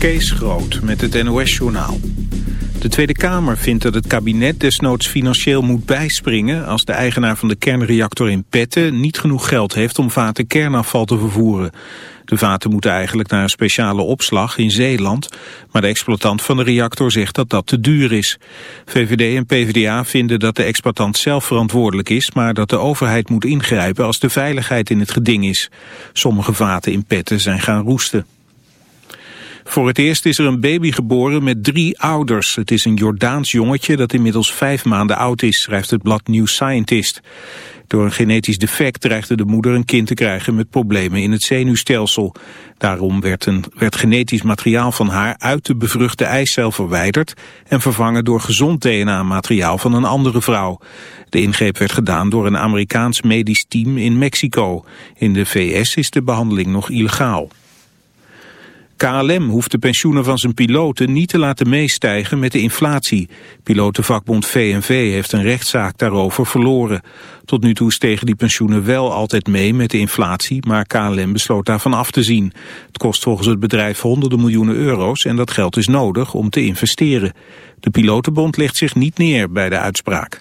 Kees Groot met het NOS-journaal. De Tweede Kamer vindt dat het kabinet desnoods financieel moet bijspringen... als de eigenaar van de kernreactor in Petten niet genoeg geld heeft om vaten kernafval te vervoeren. De vaten moeten eigenlijk naar een speciale opslag in Zeeland... maar de exploitant van de reactor zegt dat dat te duur is. VVD en PvdA vinden dat de exploitant zelf verantwoordelijk is... maar dat de overheid moet ingrijpen als de veiligheid in het geding is. Sommige vaten in Petten zijn gaan roesten. Voor het eerst is er een baby geboren met drie ouders. Het is een Jordaans jongetje dat inmiddels vijf maanden oud is, schrijft het blad New Scientist. Door een genetisch defect dreigde de moeder een kind te krijgen met problemen in het zenuwstelsel. Daarom werd, een, werd genetisch materiaal van haar uit de bevruchte eicel verwijderd en vervangen door gezond DNA-materiaal van een andere vrouw. De ingreep werd gedaan door een Amerikaans medisch team in Mexico. In de VS is de behandeling nog illegaal. KLM hoeft de pensioenen van zijn piloten niet te laten meestijgen met de inflatie. Pilotenvakbond VNV heeft een rechtszaak daarover verloren. Tot nu toe stegen die pensioenen wel altijd mee met de inflatie, maar KLM besloot daarvan af te zien. Het kost volgens het bedrijf honderden miljoenen euro's en dat geld is nodig om te investeren. De pilotenbond legt zich niet neer bij de uitspraak.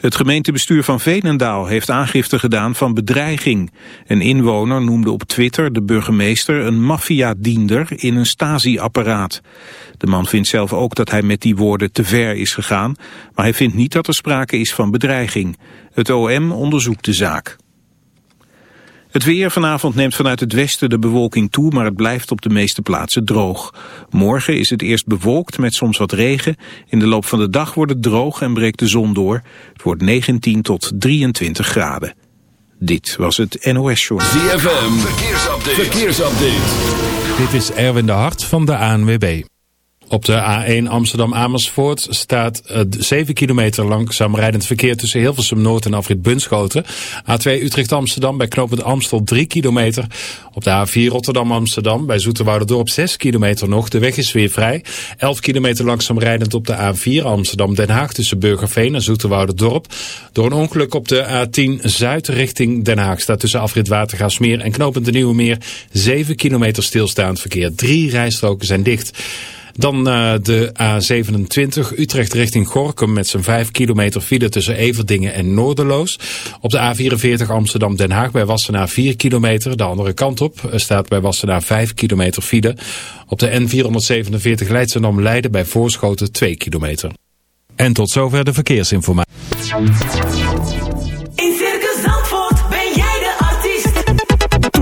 Het gemeentebestuur van Veenendaal heeft aangifte gedaan van bedreiging. Een inwoner noemde op Twitter de burgemeester een maffiadiender in een stasi-apparaat. De man vindt zelf ook dat hij met die woorden te ver is gegaan, maar hij vindt niet dat er sprake is van bedreiging. Het OM onderzoekt de zaak. Het weer vanavond neemt vanuit het westen de bewolking toe, maar het blijft op de meeste plaatsen droog. Morgen is het eerst bewolkt met soms wat regen. In de loop van de dag wordt het droog en breekt de zon door. Het wordt 19 tot 23 graden. Dit was het NOS Show. ZFM, verkeersupdate. verkeersupdate. Dit is Erwin de Hart van de ANWB. Op de A1 Amsterdam-Amersfoort staat 7 kilometer langzaam rijdend verkeer tussen Hilversum Noord en Afrit Bunschoten. A2 Utrecht-Amsterdam bij knooppunt Amstel 3 kilometer. Op de A4 Rotterdam-Amsterdam bij Dorp 6 kilometer nog. De weg is weer vrij. 11 kilometer langzaam rijdend op de A4 Amsterdam-Den Haag tussen Burgerveen en Dorp. Door een ongeluk op de A10 Zuid richting Den Haag staat tussen Afrit Watergaasmeer en knooppunt de Nieuwe Meer 7 kilometer stilstaand verkeer. Drie rijstroken zijn dicht. Dan uh, de A27 Utrecht richting Gorkum met zijn 5 kilometer file tussen Everdingen en Noorderloos. Op de A44 Amsterdam-Den Haag bij Wassenaar 4 kilometer. De andere kant op eh, staat bij Wassenaar 5 kilometer file. Op de N447 Leidschendam-Leiden bij Voorschoten 2 kilometer. En tot zover de verkeersinformatie.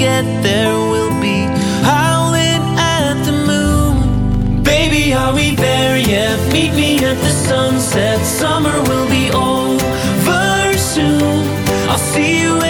get there, we'll be howling at the moon. Baby, are we there yet? Meet me at the sunset. Summer will be over soon. I'll see you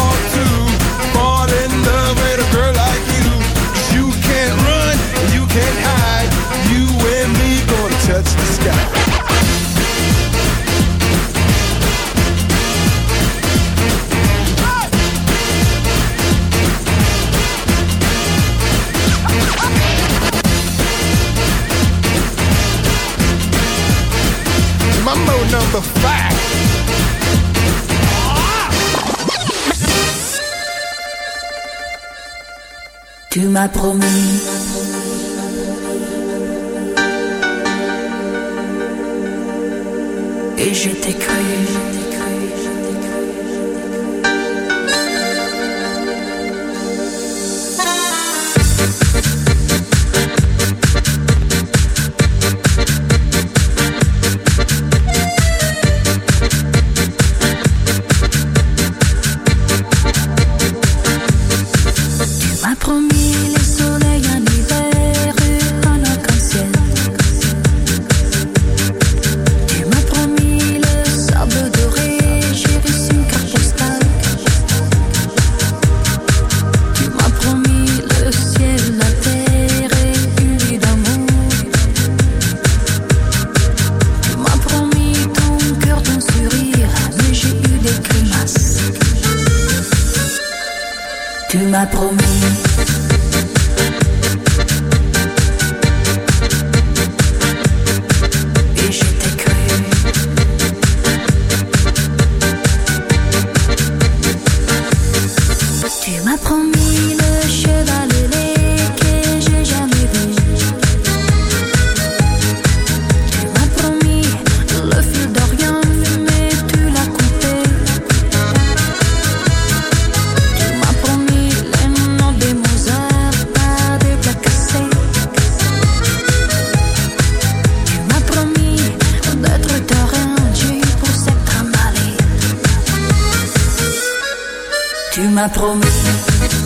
touch the sky. Number five. Tu m'as promis. Et je t'ai cru. m'a promesse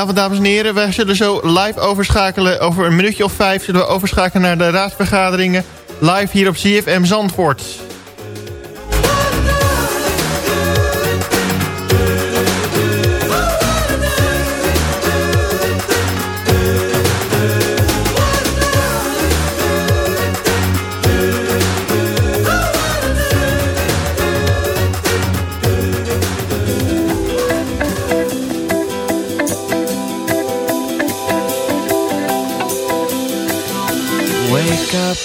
Goedenavond, dames en heren. Wij zullen zo live overschakelen. Over een minuutje of vijf zullen we overschakelen naar de raadsvergaderingen. Live hier op CFM Zandvoort.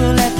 To a